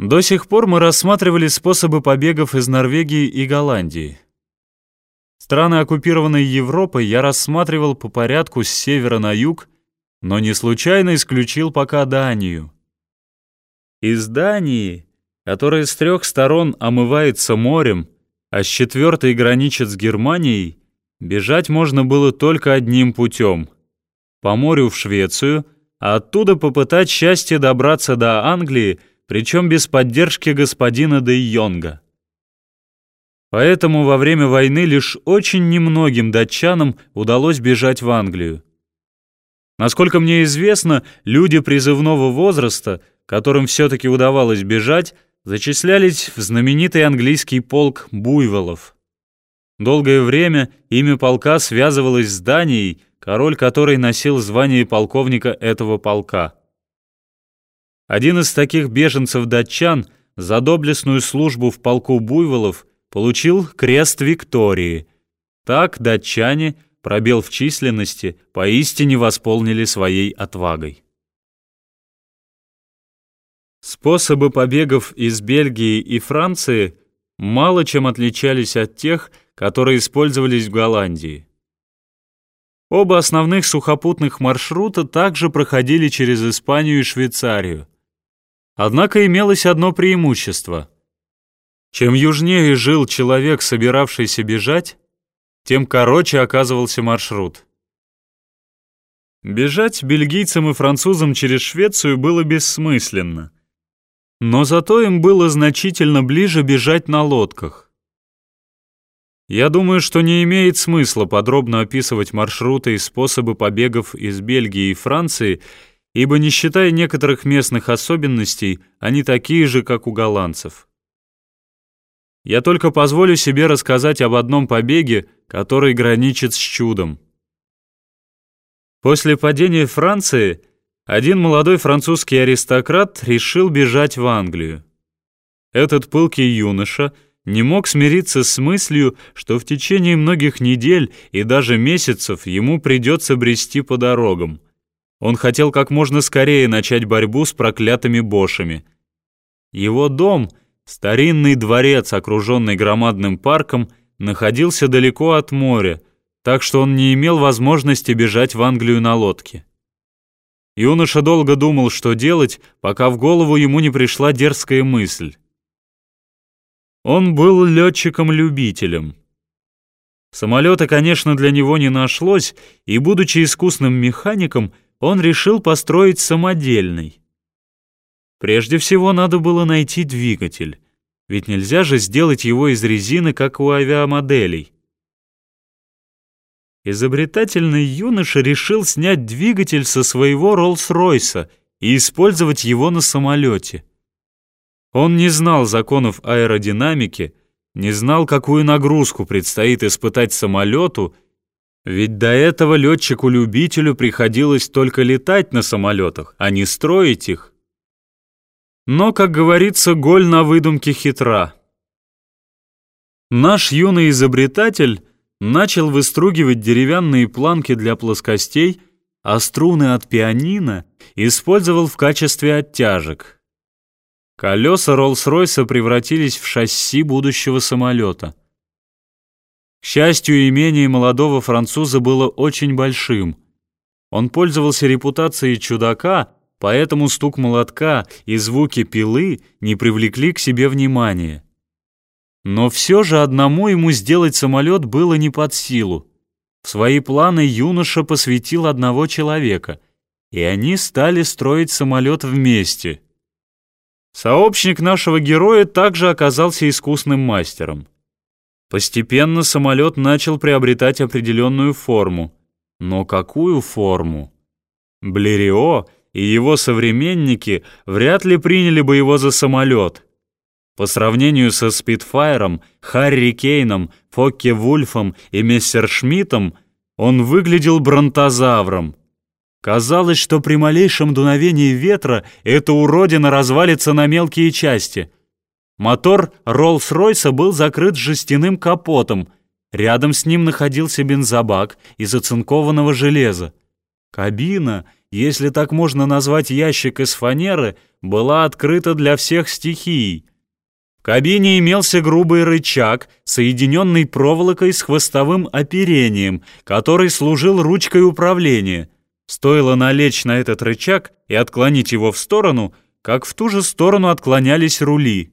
До сих пор мы рассматривали способы побегов из Норвегии и Голландии. Страны, оккупированные Европой, я рассматривал по порядку с севера на юг, но не случайно исключил пока Данию. Из Дании, которая с трех сторон омывается морем, а с четвертой граничит с Германией, бежать можно было только одним путем — по морю в Швецию, а оттуда попытать счастье добраться до Англии — причем без поддержки господина Де Йонга. Поэтому во время войны лишь очень немногим датчанам удалось бежать в Англию. Насколько мне известно, люди призывного возраста, которым все-таки удавалось бежать, зачислялись в знаменитый английский полк буйволов. Долгое время имя полка связывалось с Данией, король которой носил звание полковника этого полка. Один из таких беженцев-датчан за доблестную службу в полку буйволов получил крест Виктории. Так датчане, пробел в численности, поистине восполнили своей отвагой. Способы побегов из Бельгии и Франции мало чем отличались от тех, которые использовались в Голландии. Оба основных сухопутных маршрута также проходили через Испанию и Швейцарию. Однако имелось одно преимущество. Чем южнее жил человек, собиравшийся бежать, тем короче оказывался маршрут. Бежать бельгийцам и французам через Швецию было бессмысленно. Но зато им было значительно ближе бежать на лодках. Я думаю, что не имеет смысла подробно описывать маршруты и способы побегов из Бельгии и Франции, ибо не считая некоторых местных особенностей, они такие же, как у голландцев. Я только позволю себе рассказать об одном побеге, который граничит с чудом. После падения Франции один молодой французский аристократ решил бежать в Англию. Этот пылкий юноша не мог смириться с мыслью, что в течение многих недель и даже месяцев ему придется брести по дорогам – он хотел как можно скорее начать борьбу с проклятыми бошами. Его дом, старинный дворец, окруженный громадным парком, находился далеко от моря, так что он не имел возможности бежать в Англию на лодке. Юноша долго думал, что делать, пока в голову ему не пришла дерзкая мысль. Он был летчиком-любителем. Самолета, конечно, для него не нашлось, и, будучи искусным механиком, он решил построить самодельный. Прежде всего надо было найти двигатель, ведь нельзя же сделать его из резины, как у авиамоделей. Изобретательный юноша решил снять двигатель со своего Роллс-Ройса и использовать его на самолете. Он не знал законов аэродинамики, не знал, какую нагрузку предстоит испытать самолету ведь до этого летчику-любителю приходилось только летать на самолетах, а не строить их. Но, как говорится, голь на выдумке хитра. Наш юный изобретатель начал выстругивать деревянные планки для плоскостей, а струны от пианино использовал в качестве оттяжек. Колеса Роллс-Ройса превратились в шасси будущего самолета. К счастью, имение молодого француза было очень большим. Он пользовался репутацией чудака, поэтому стук молотка и звуки пилы не привлекли к себе внимания. Но все же одному ему сделать самолет было не под силу. В свои планы юноша посвятил одного человека, и они стали строить самолет вместе. Сообщник нашего героя также оказался искусным мастером. Постепенно самолет начал приобретать определенную форму. Но какую форму? Блерио и его современники вряд ли приняли бы его за самолет. По сравнению со Спитфайром, Харри Кейном, Фокке Вульфом и Мессершмиттом он выглядел бронтозавром. Казалось, что при малейшем дуновении ветра эта уродина развалится на мелкие части — Мотор Роллс-Ройса был закрыт жестяным капотом. Рядом с ним находился бензобак из оцинкованного железа. Кабина если так можно назвать ящик из фанеры, была открыта для всех стихий. В кабине имелся грубый рычаг, соединенный проволокой с хвостовым оперением, который служил ручкой управления. Стоило налечь на этот рычаг и отклонить его в сторону, как в ту же сторону отклонялись рули.